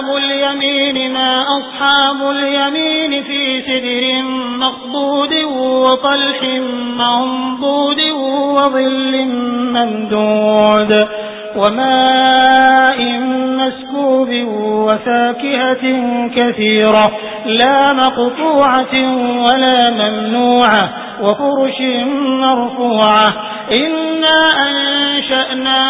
وأصحاب اليمين ما أصحاب اليمين في سدر مخضود وطلح منضود وظل ممدود وماء مسكوب وفاكهة كثيرة لا مقطوعة ولا ممنوعة وفرش مرفوعة. إنا أنشأناهن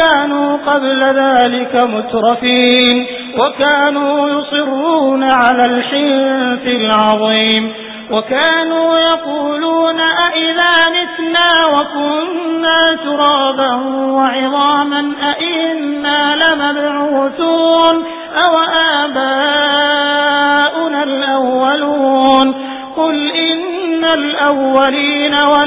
كانوا قبل ذلك مترفين وكانوا يصرون على الحنف العظيم وكانوا يقولون أئذا نتنا وكنا ترابا وعظاما أئنا لمبعوثون أو آباؤنا الأولون قل إن الأولين لمجموعون